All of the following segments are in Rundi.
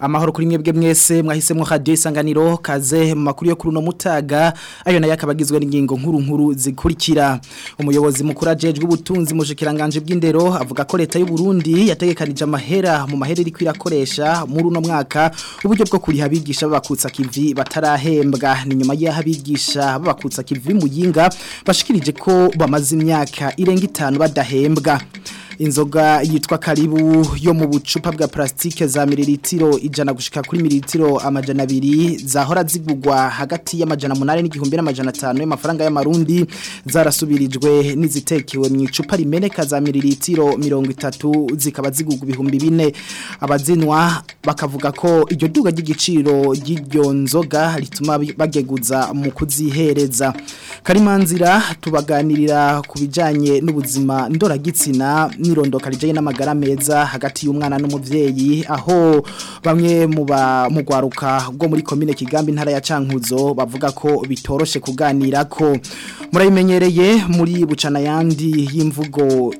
amahoro kuri mwebwe mwese mwahisemo radio isanganiro kaze makuru yo kuri no mutaga ayo nayo akabagizwe n'ingingo nkuru nkuru zikurikira umuyobozi mukuru ajejwe ubutunzi mu shikiranganje bw'indero avuga ko leta y'u Burundi yategekanije amahera mu mahera iri kwirakoresha muri uno mwaka uburyo bwo kuriha abigisha babakutsa kivi batarahembwa ni nyuma y'aho abigisha babakutsa kivi muyinga bashikirije ko bamaze imyaka irenga itanu badahembwa inzoga yitwa karibu yo mu bucupa bwa plastique za mililitiro ijana gushika kuri mililitiro amajana abiri zahora zigugwa hagati y'amajana 8 n'igihumbi n'amajana 5 y'amafaranga y'amarundi zarasubirijwe nizitekewe mu icupa rimeneka za mililitiro 30 zikaba zigugwa ibihumbi 4 abazinwa bakavuga ko iryo duga ry'igiciro ry'iryo nzoga rituma bageguza mu kuzihereza karimanzira tubaganirira ku bijanye n'ubuzima ndoragitsina imyirondoka rijyanye n'amagara meza hagati y'umwana n'umubyeyi aho bamwe mu ba rwaruka bwo muri komine kigambi Ntara ya cankuzo bavuga ko bitoroshye kuganira ko murayimenyereye muri bucana yandi y'imvugo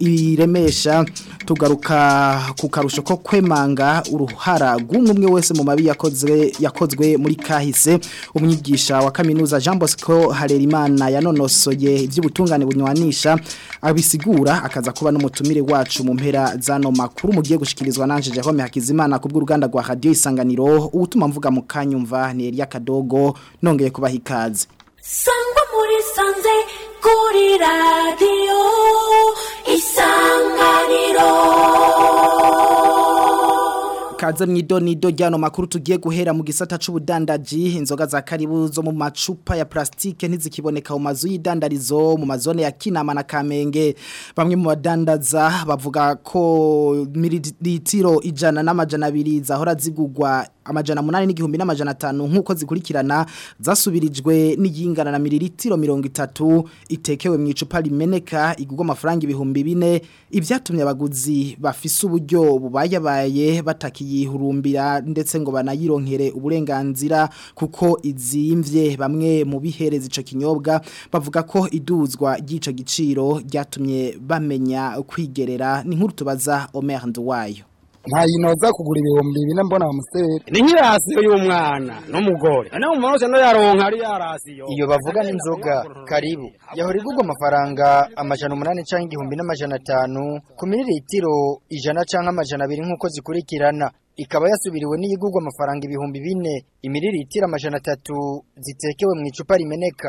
iremesha tugaruka ku karusho ko kwemanga uruhara rw'umwe wese mu mabi yakozwe yakozwe muri kahise umwigisha wa kaminuza jean bosco harerimana yanonosoye iby'ubutungane bunywanisha abisigura akaza kuba no umutumire wacu mu mpera zano makuru mugiye gushikirizwa nanje Jerome Hakizimana kubwo uruganda rwa Radio Isanganiro ubutuma mvuga mu kanyumva ni Elia Kadogo nongeye kubaha ikaze Sangwa muri sanze kuri radio tubaze mwidonido ryano makuru tugiye guhera mu gisata c'ubudandaji inzoga za karibu zo mu macupa ya plastike ntizikiboneka mu mazu y'idandarizo mu mazone ya Kinama na Kamenge bamwe mu badandaza bavuga ko mililitiro ijana n'amajana abiri zahora zigugwa amajana munani n'igihumbi n'amajana atanu nk'uko zikurikirana zasubirijwe n'iyingana na mililitiro mirongo itatu itekewe mu icupa rimeneka igugwa amafaranga ibihumbi bine ibyatumye abaguzi bafise uburyo bubayabaye batakiye kuyihurumbira ndetse ngo banayironkere uburenganzira kuko izimvye bamwe mu bihereza ico kinyobwa bavuga ko iduzwa ry'ico giciro ryatumye bamenya kwigerera ni nkuru tubaza Omer Nduwayo nta yinoza kugura ibihumbi bine mbona bamusere ni nk'irasiyo y'umwana n'umugore nawe umuntu wese no ari yarasiyo iyo bavuga n'inzoga karibu yahora igurwa amafaranga amajana umunani cyangwa igihumbi n'amajana atanu ku miriritiro ijana cyangwa amajana abiri nk'uko zikurikirana ikaba yasubiriwe n'iyigurwa amafaranga ibihumbi bine imiriri itira amajana atatu zitekewe mu icupa rimeneka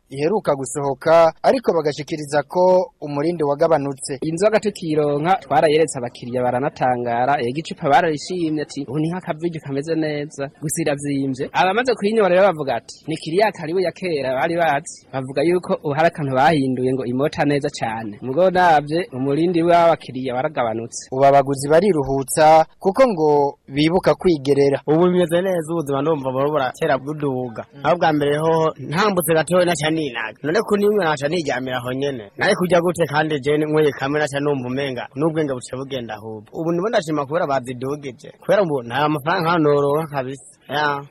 iheruka gusohoka ariko bagashikiriza ko umurindi wagabanutse inzoga tukironka twarayeretse abakiriya baranatangara yego icupa bararishimye ati ubu ni nk'akavige kameze neza gusa iravyimbye abamaze kuyinywa rero bavuga ati ni kiriya karibu ya kera bari bazi bavuga yuko ubu akantu bahinduye ngo imota neza cyane mugo nabye umurindi w'abakiriya waragabanutse ubu abaguzi bariruhutsa kuko ngo bibuka kwigerera ubu bimeze neza ubuzima ndumva barobora kera buduga mm. aho bwa mbere ho ntambutse gatoya cyane ninaga none ko nimwe naca nijyamira aho nyene nari kujya gute kandi je nyweye kamera naca numva umenga n'ubwenge buce bugenda ahubwo ubu nibo ndashima kubera bazidogeje kubera ubu nta mafaranga noroha kabisa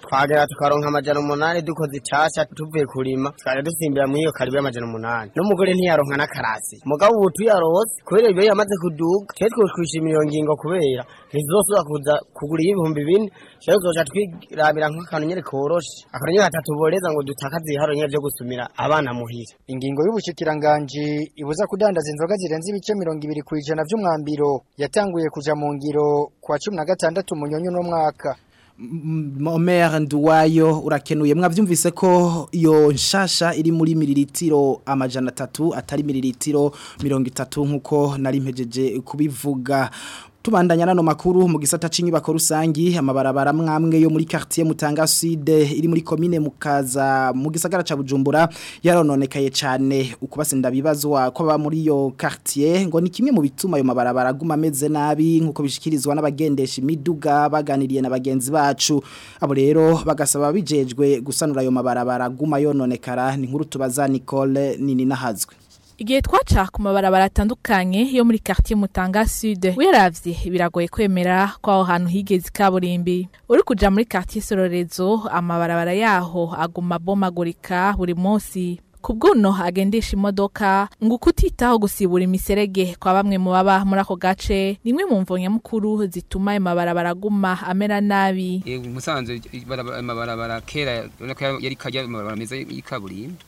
twagera tukaronka amajana umunani duko icashya tuvuye kurima twaje dusimbira muri iyo karibu y'amajana umunani n'umugore ntiyaronka n'akarasi mugabo ubu tuyarose kubera ibyo yamaze kuduga twe twokwishimira iyo ngingo kubera ntizosubira kuza kugura iy'ibihumbi bine rero tuzoca twirabira nk'akantu nyene koroshe akantu nyene hatatuboreza ngo dutakaze ibiharo nyene vyo gusumira abana muhira ingingo y'ubushikiranganji ibuza kudandaza inzoga zirenze ibice mirongo ibiri ku ijana by’umwambiro yatanguye kuja mu ngiro kwa cumi na gatandatu munyonyi n’umwaka. omera nduwayo urakenuye mwabyumvise ko iyo nshasha iri muri miliritiro amajana atatu atari miliritiro mirongo itatu nk'uko nari mpejeje kubivuga Tubandanya nano makuru mu gisata c'inyubako rusangi amabarabara mwamwe yo muri quartier Mutanga Sud iri muri komine mukaza mu gisagara ca Bujumbura yarononekaye cyane ukubasenda bibazo wa baba muri yo quartier ngo ni kimwe mu bituma ayo mabarabara aguma ameze nabi nkuko bishikirizwa n'abagendesha imiduga baganiriye na bagenzi bacu abo rero bagasaba bijejwe gusanura ayo mabarabara aguma yononekara ni nkuru tubaza Nicole nini nahazwe igihe twaca ku mabarabara atandukanye yo muri quartier Mutanga Sud weraravye biragoye kwemera ko aho hantu higeze kaburimbi uri kujya muri quartier Sororezo amabarabara yaho aguma bomagurika buri munsi kubwuno agendesha imodoka ngo ukutitaho gusibura imiserege kwa bamwe mu baba muri ako gace nimwe mu mvo nyamukuru zituma ayo mabarabara aguma amera nabi umusanzu amabarabara kera yari kajya amabarabara meza y'ikaburimbi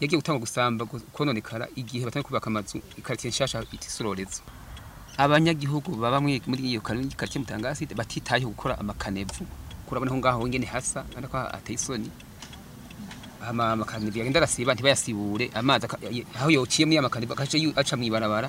yagiye gutanga gusamba kononekara igihe batari kubaka amazu ikaritiye nshasha itisororeza abanyagihugu baba muri iyo karitsiye mutangasi batitaye gukora amakanevu kurabona aho ngaho ngene hasa kandi ko hateye isoni amakanevu yagenda arasiba ntibayasibure amazi aho yociye muri amakane bakaca aca mu ibarabara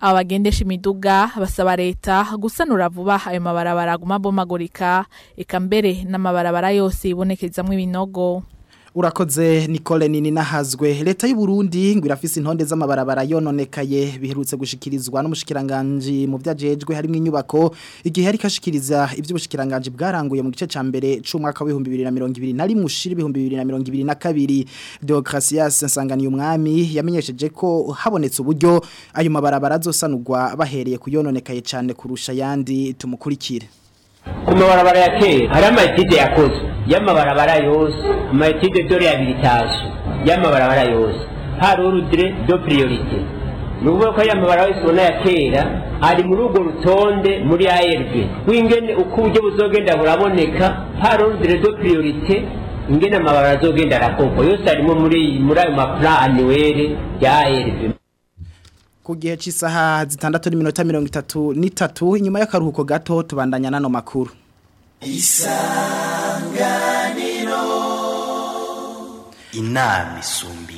abagendesha imiduga basaba leta gusanura vuba ayo mabarabara aguma abomagurika eka mbere n'amabarabara yose yibonekezamo ibinogo urakoze Nicole nini nahazwe leta y'u Burundi ngo irafise intonde z'amabarabara yononekaye biherutse gushikirizwa n'umushikiranganje mu byajejwe harimo inyubako igihe yari kashikiriza iby'ubushikiranganje bwaranguye mu gice ca mbere c'umwaka wa 2021 nari mushiri 2022 Deogracias Nsangani umwami yamenyesheje ko habonetse uburyo ayo mabarabara azosanurwa bahereye kuyononekaye cyane kurusha yandi tumukurikire ku mabarabara ya kera hari amayetide yakozwe y'amabarabara yose amayetide dore ya biritaje y'amabarabara yose hari urudire do priorite ni ukuvuga ko aya yose ubona ya kera ari muri urwo rutonde muri ARB wingene uko uburyo buzogenda buraboneka hari urudire do priorite ingene amabarabara azogenda arakorwa yose arimo muri muri ayo mapura anuwere ya ARB ku gihe cy'isaha zitandatu n'iminota mirongo itatu n'itatu inyuma y'akaruhuko gato tubandanya n'ano makuru isanganiro inama isumba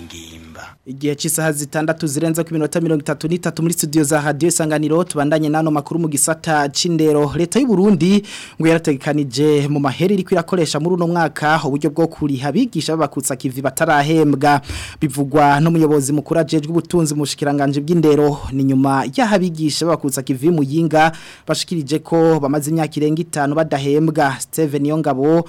igihe cy'isaha zitandatu zirenze ku minota mirongo itatu n'itatu muri studio za radio isanganiro tubandanye nano makuru mu gisata c'indero leta y'u Burundi ngo yarategekanije mu mahera iri kwirakoresha muri uno mwaka uburyo bwo kuriha abigisha babakutsa kivi batarahembwa bivugwa n'umuyobozi mukuru ajejwe ubutunzi mu shikiranganje ni nyuma ya habigisha babakutsa kivi mu yinga bashikirije ko bamaze imyaka irenga itanu badahembwa Steven Yongabo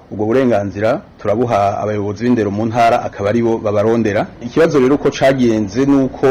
ubwo burenganzira turabuha abayobozi b'indero mu ntara akaba aribo babarondera ikibazo rero uko cyagenze ni uko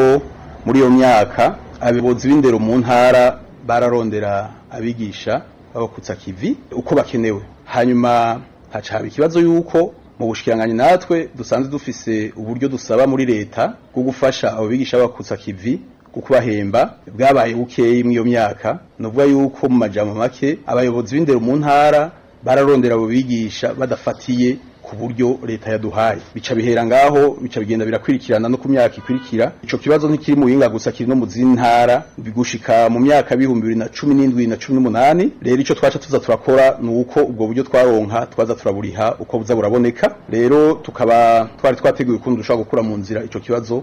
muri iyo myaka abayobozi b'indero mu ntara bararondera abigisha babakutsa kivi uko bakenewe hanyuma haca ikibazo y'uko mu bushikiranganyi natwe dusanzwe dufise uburyo dusaba muri leta bwo gufasha abo bigisha bakutsa kivi kubahemba bwabaye bukeyi mu iyo myaka nuvuga yuko mu majambo make abayobozi b'indero mu ntara bararondera abo bigisha badafatiye ku buryo leta yaduhaye bica bihera ngaho bica bigenda birakurikirana no ku myaka ikurikira icyo kibazo ntikiri mu yinga gusa kiri no mu zintara bigushika mu myaka bihumbi bibiri na cumi n'indwi na cumi n'umunani rero icyo twaca tuza turakora ni uko ubwo buryo twaronka twaza turaburiha uko buza buraboneka rero tukaba twari twateguye ukuntu dushobora gukura mu nzira icyo kibazo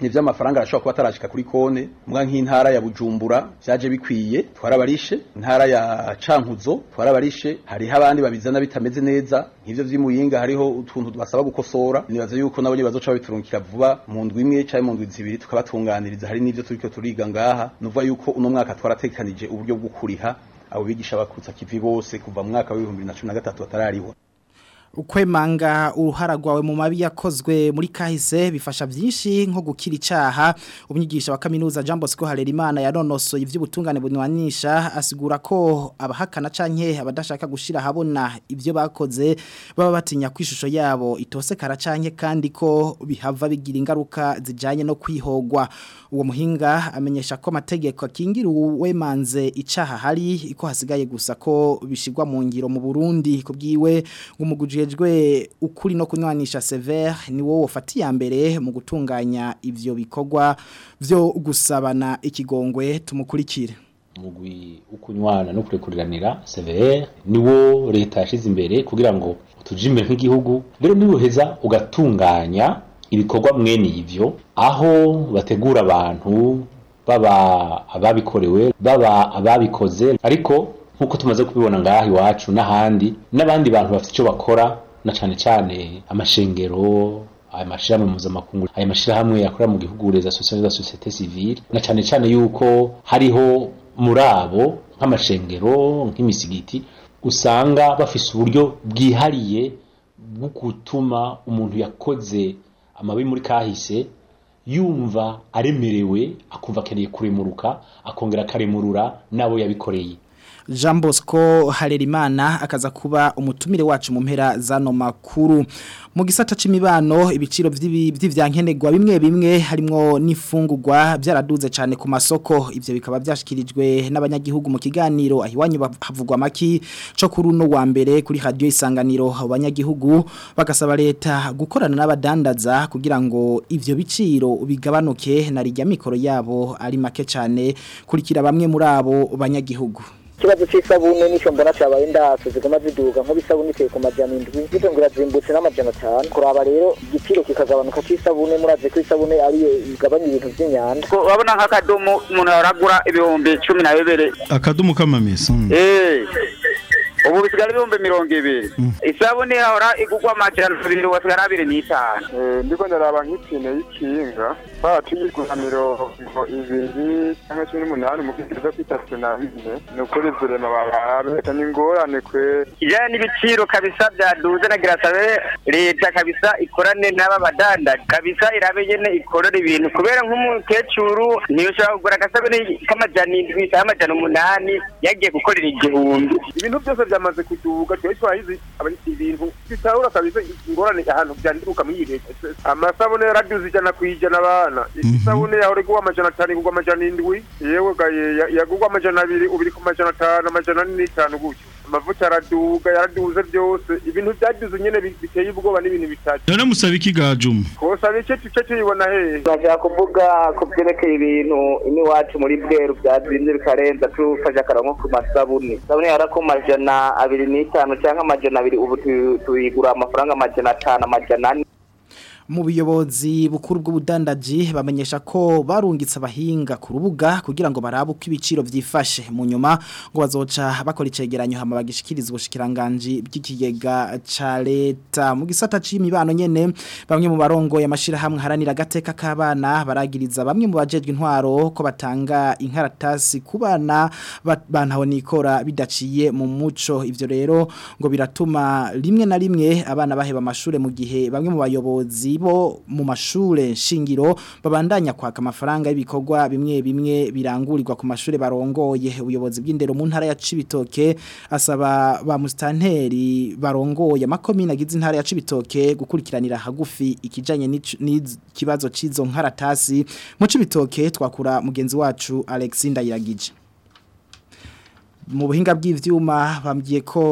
nivyo amafaranga arashobora kuba atarashika kuri kone mbwa nk'intara ya Bujumbura byaje bikwiye twarabarishe intara ya Cankuzo twarabarishe hariho abandi babizana bitameze neza nk'ivyo vy'imuyinga hariho utuntu basaba gukosora nibaza yuko nabo bazoca babiturungikira vuba mu ndwi imwe canke mu ndwi zibiri tukabatunganiriza hari nibyo turiko turiga ngaha ngaha nuvuga yuko uno mwaka twaratekanije uburyo bwo kuriha abo bigisha bakutsa kivi bose kuva mu mwaka na gatatu batarariho ukwemanga uruhara rwawe mu mabi yakozwe muri kahise bifasha byinshi nko gukira icyaha umwigisha wa kaminuza Jean Bosco Harerimana yanonosoye iby'ubutungane bunywanisha asigura ko abahakana canke abadashaka gushira habona ibyo bakoze baba batinya kwishusho yabo itosekara canke kandi ko bihava bigira ingaruka zijanye no kwihogwa uwo muhinga amenyesha ko amategeko akingira uwemanze icyaha hari iko hasigaye gusa ko bishigwa mu ngiro mu Burundi kubwiwe ngumuguje ajejwe ukuri no kunywanisha sever ni wowe wafatiye mbere mu gutunganya ibyo bikorwa byo gusabana ikigongwe tumukurikire umugwi ukunywana no kurekuriranira sever niwo leta yashize imbere kugira ngo utuje imbere nk'igihugu rero niwuheza ugatunganya ibikorwa mwene ibyo aho bategura abantu baba ababikorewe baba ababikoze ariko nk'uko tumaze kubibona ngaha iwacu n'ahandi n'abandi bantu bafite icyo bakora na cyane cyane amashengero aya mashyirahamwe mpuzamakungu aya mashyirahamwe yakorera mu gihugu ureza sosiyete za sosiyete sivile na cyane cyane yuko hariho muri abo nk'amashengero nk'imisigiti usanga bafise uburyo bwihariye bwo gutuma umuntu yakoze amabi muri kahise yumva aremerewe akumva akeneye kuremuruka akongera akaremurura n'abo yabikoreye jean bosco harerimana akaza kuba umutumire wacu mu mpera zano makuru mu gisata c'imibano ibiciro vy'ivyankenegwa bimwe bimwe harimo n'ifungurwa byaraduze cyane ku masoko ibyo bikaba byashikirijwe n'abanyagihugu mu kiganiro ahiwanyu bavugwa maki co kuri uno wa mbere kuri radio isanganiro abanyagihugu bagasaba leta gukorana n'abadandaza kugira ngo ivyo biciro bigabanuke na rijya mikoro yabo ari make cyane kurikira bamwe muri abo banyagihugu ikibazo cy'isabune nicyo mbona cyabaye ndaso ziguma ziduga nk'ibisabune iteye ku majyana indwi zitongera zimbutse n'amajyana atanu kuraba rero igiciro kikagabanuka cy'isabune murazi ko isabune ariyo igabanya ibintu by'inyanda urabona nk'akadomo umuntu yaragura ibihumbi cumi na bibiri akadomo k'amamesa mm. eh. ubu bisigara ibihumbi mirongo ibiri mm. isabune ihora igugwa amajana abiri wasigara abiri n'itanu eh, ndiko ndaraba nk'ipine y'ikinga bacu mirongo ibiri cyangwa cumi n'umunani umukiriya ku itatu na ni ukuri zurema barabeka ni ingorane kwe ijyanye n'ibiciro kabisa byaduze na girasabe leta kabisa ikorane n'aba badanda kabisa irabe nyene ikorera ibintu kubera nk'umukecuru ntiyoshobora kugura agasabune k'amajana indwi cyangwa amajana umunani yagiye gukorera igihumbi ibintu byose byamaze kuduga tuba twahize ibintu bitabura kabisa ingorane ahantu byandiruka muri iyi leta amasabune yaraduze ijana ku ijana abana mhm. isabune yawe uri amajana atanu igugwa amajana indwi yewe yagugwa amajana abiri ubiri ku majana atanu amajana ane n'itanu gutyo amavuta araduga yaraduze byose ibintu byagize nyine biteye ubwoba n'ibintu bitatu none musaba iki gajuma kosaba iki cyo tuyibona hehe nashaka kuvuga ko byerekeye ibintu ino wacu muri bweru byazinze bikarenza tufashe akarongo ku masabune sabune yara ko majana abiri n'itanu cyangwa amajana abiri ubu tuyigura amafaranga amajana atanu amajana ane mu buyobozi bukuru bw'ubudandaji bamenyesha ko barungitse abahinga ku rubuga kugira ngo barabe uko ibiciro byifashe mu nyuma ngo bazoca bakora icegeranyo hama bagishikiriza ubushikiranganje bw'ikigega ca leta mu gisata c'imibano nyene bamwe mu barongo ya mashira hamwe haranira gateka k'abana baragiriza bamwe mu bajejwe intwaro ko batanga inkaratasi ku bana bantaho nikora bidaciye mu muco ivyo rero ngo biratuma rimwe na rimwe abana baheba amashure mu gihe bamwe mu bayobozi bo mu mashure shingiro babandanya kwa amafaranga y'ibikorwa bimwe bimwe birangurirwa ku mashure barongoye ubuyobozi bw'indero mu ntara ya Cibitoke asaba ba mustanteri barongoye amakomine agize intara ya Cibitoke gukurikiranira hagufi ikijanye kibazo cizo nkaratasi mu Cibitoke twakura mugenzi wacu Alexander Yagije mu buhinga bw'ibyuma bambwiye ko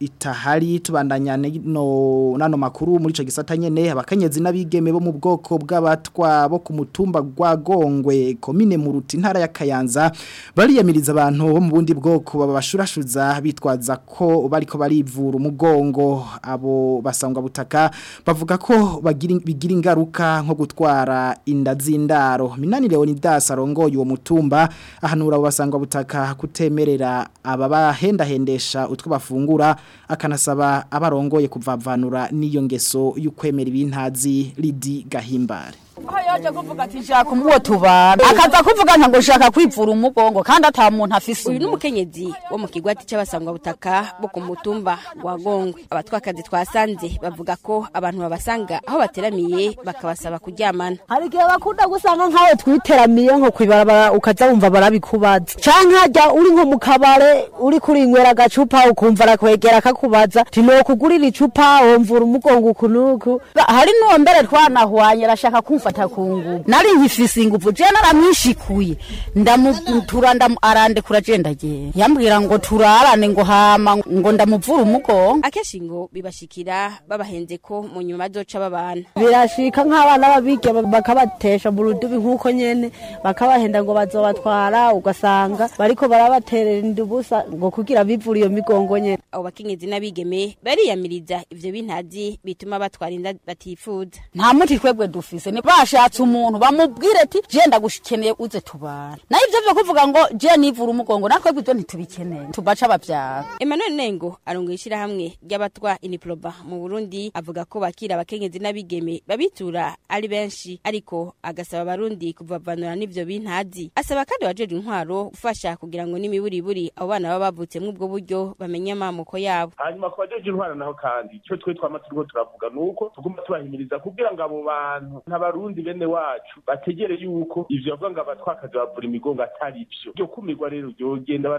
itahari tubandanya n'ano makuru muri icyo gisata nyine abakenyezi n'abigeme bo mu bwoko bw'abatwa bo ku mutumba gwa gongwe komine mu ruti intara ya kayanza bariyamiriza abantu bo mu bundi bwoko baba bashurashuza bitwaza ko bariko barivura umugongo abo basangwa butaka bavuga ko bigira ingaruka nko gutwara inda z'indaro minani leonidas arongoye uwo mutumba ahanura abo basangwa butaka kutemerera ababahendahendesha utwo bafungura akanasaba abarongoye kuvavanura n'iyo ngeso y'ukwemera ibintazi ridi gahimbare aho yaje kuvuga ati nshaka umuwo tubana akaza kuvuga nka ngo nshaka kwipfura umugongo kandi ata muntu afise uyu n'umukenyezi wo mu kigwati butaka bo ku mutumba wa gongwe abatwakazi twasanze bavuga ko abantu babasanga aho bateramiye bakabasaba kuryamana hari igihe bakunda gusanga nk'aho twiteramiye nko kwibarabara ukaza wumva barabikubaza cyangwa hajya uri nko mu kabare uri kurinywera agacupa ukumva arakwegera akakubaza tino kugurira icupa wumvura umugongo uku n'uku hari n'uwo mbere twanahwanye arashaka kumva kumufata ku ngubu nari nkifise inguvu je naramwishikuye ndamutura arandekura je yambwira ngo turarane ngo hama ngo ndamuvura umugongo akenshi ngo bibashikira babahenze ko mu nyuma zoca babana birashika nk'abana babirya bakabatesha mu rudubi nk'uko nyene bakabahenda ngo bazobatwara ugasanga bariko barabaterera indubusa ngo kugira bivura iyo migongo nyene abo bakenyezi n'abigeme bariyamiriza ibyo bintazi bituma batwara inda batifuza nta muti twebwe dufise bashatse umuntu bamubwire ati jenda gushikeniye uze tubana nayo ibyo byo kuvuga ngo je nivura umugongo natwe ibyo ntitubikeneye tubaca ababyara Emmanuel Nengo arunga ishyirahamwe ry'abatwa Iniproba mu Burundi avuga ko bakira abakenyezi n'abigeme babitura ari benshi ariko agasaba abarundi kuvavanura n’ibyo bintazi asaba kandi wajeje intwaro gufasha kugira ngo n'imiburiburi abo bana baba bavutse mw'ubwo buryo bamenye amamoko yabo hanyuma ku bajeje intwaro naho kandi icyo twe twama turiko turavuga nuko tugomba tubahimiriza kugira ngo abo bantu abarundi bene wacu bategere yuko ivyo bavuga ngo abatwakazi bavura imigongo atari vyo ryo kumirwa rero ryogenda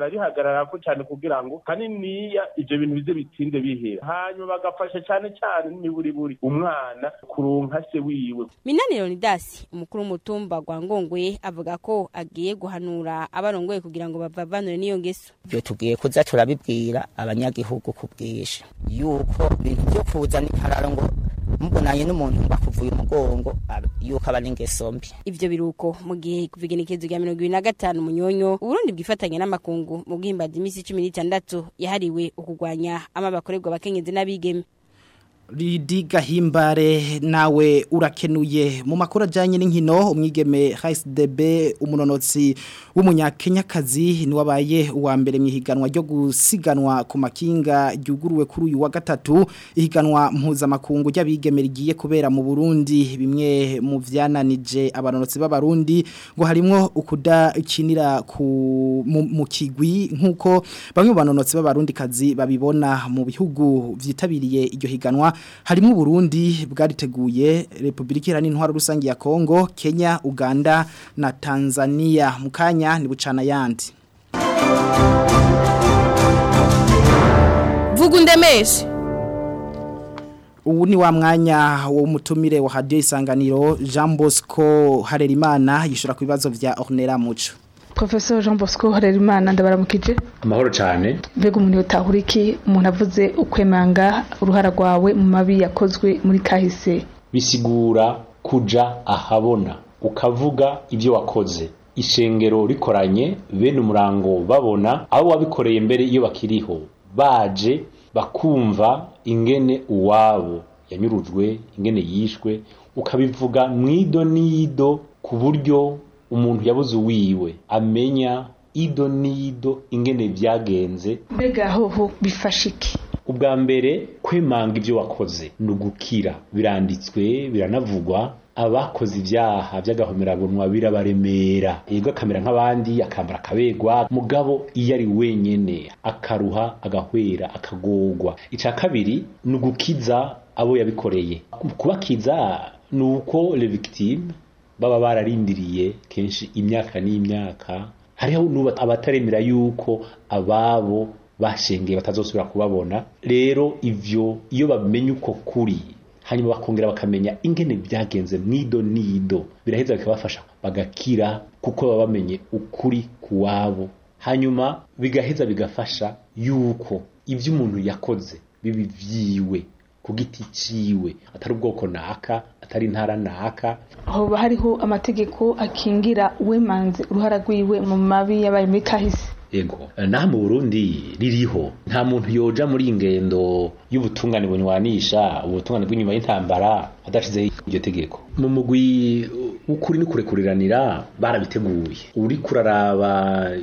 ko cyane kugira ngo niya ibyo bintu bize bitinde bihera hanyuma bagafasha cyane cane cane buri umwana kuronka se wiwe minani leonidasi umukuru w'umutumba gwa ngongwe avuga ko agiye guhanura abarongoye kugira ngo bavavanure n'iyo ngeso ivyo tugiye kuza turabibwira abanyagihugu ku bwinshi yuko ibintu vyo kuza n'ipararo ngo mubonanye n'umuntu bakuvuye umugongo yuko aba ari ingeso mbi ivyo biruko mu gihe kuvigenekezo rya mirongo ibiri na gatanu umunyonyo uburundi bwifatanya n'amakungu mu bwihimbaza imisi cumi n'itandatu yahariwe ukugwanya amabakorerwa abakenyezi n'abigeme Lidi Gahimbare nawe urakenuye mu makuru ajyanye n'inkino umwigeme Haisdebe umunonotsi w'umunyakenyakazi niwabaye uwa mbere mu ihiganwa ryo gusiganwa ku makinga ryuguruwe kuri uyu wa gatatu ihiganwa mpuzamakungu ry'abigeme rigiye kubera mu Burundi bimwe mu vyananije abanonotsi b'abarundi ngo harimo ukudakinira ku mu kigwi nk'uko bamwe mu banonotsi b'abarundi kazi babibona mu bihugu vyitabiriye iryo higanwa harimo Burundi bwariteguye Republika Iharanira Intwaro Rusange ya Kongo Kenya Uganda na Tanzania mukanya ni bucana yandi Vugundemeshe ubu ni wa mwanya w'umutumire wa hadiyo isanganiro jean bosco harerimana yishura ku bibazo bya ornera muco professor jean bosco harerimana ndabaramukije amahoro cyane mbega umuntu yotahura iki umuntu avuze ukwemanga uruhara rwawe mu mabi yakozwe muri kahise bisigura kuja ahabona ukavuga ibyo wakoze ishengero rikoranye bene umurango babona abo wabikoreye mbere iyo bakiriho baje bakumva ingene uwabo yanyurujwe ingene yishwe ukabivuga mu n'ido ku buryo umuntu yabuze uwiwe amenya ido n'ido ingene byagenze mbega hoho bifasha iki ubwa mbere kwemanga ibyo wakoze ni ugukira biranditswe biranavugwa abakoze ibyaha by'agahomerabunwa birabaremera yego akamera nk'abandi akambara akabegwa mugabo iyo ari wenyine akaruha agahwera akagogwa icya kabiri ni ugukiza abo yabikoreye kubakiza ni uko le victime baba bararindiriye kenshi imyaka n'imyaka hariho abataremera yuko ababo bashengeye batazosubira kubabona rero ibyo iyo bamenye uko kuri hanyuma bakongera bakamenya ingene byagenze nido nido biraheza bikabafasha bagakira kuko baba bamenye ukuri ku wabo. hanyuma bigaheza bigafasha yuko ibyo umuntu yakoze bibi vyiwe ku giti ciwe atari ubwoko naka atari intara naka hoba hariho amategeko akingira uwemanze uruhara rwiwe mu mabi yabaye muri kahise ego naha mu burundi ririho nta muntu yoja muri ingendo y'ubutungane bunywanisha ubutungane bw'inyuma y'intambara adashyizeho iryo tegeko mu mugwi w'ukuri ni kurekuriranira barabiteguye uri kuraraba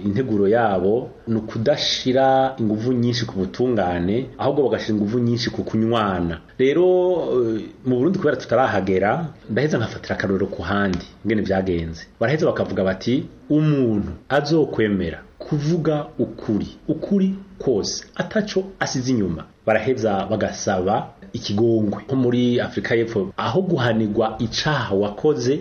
integuro yabo ni ukudashyira ingufu nyinshi ku butungane ahubwo bagashyira ingufu nyinshi ku kunywana rero eh, mu burundi kubera tutarahagera ndaheza nkafatira akarorero ku handi ngene byagenze baraheza bakavuga bati umuntu azokwemera kuvuga ukuri ukuri kose ataco asize inyuma baraheza bagasaba ikigongwe nko muri afurika y'epfo aho guhanirwa icyaha wakoze